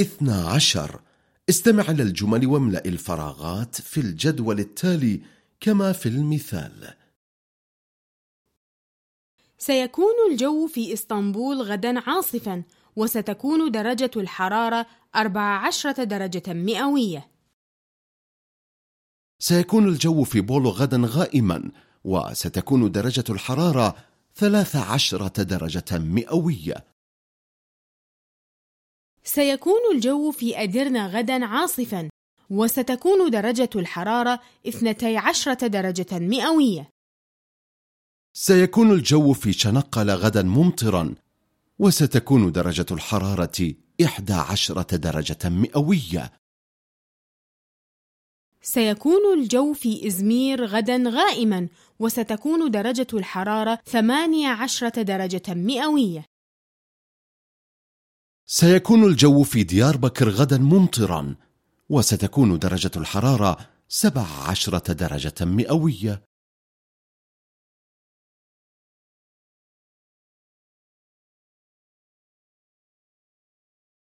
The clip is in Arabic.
اثنا عشر. استمع إلى الجمل واملأ الفراغات في الجدول التالي كما في المثال. سيكون الجو في إسطنبول غدا عاصفا وستكون درجة الحرارة 14 درجة مئوية. سيكون الجو في بولو غدا غائما وستكون درجة الحرارة 13 درجة مئوية. سيكون الجو في أديرنا غدا عاصفا وستكون درجة الحرارة 12 درجة مئوية. سيكون الجو في شنقل غدا ممطرا وستكون درجة الحرارة 11 درجة مئوية. سيكون الجو في إزمير غدا غائما وستكون درجة الحرارة 18 درجة مئوية. سيكون الجو في ديار بكر غدا ممطرا وستكون درجة الحرارة 17 درجة مئوية.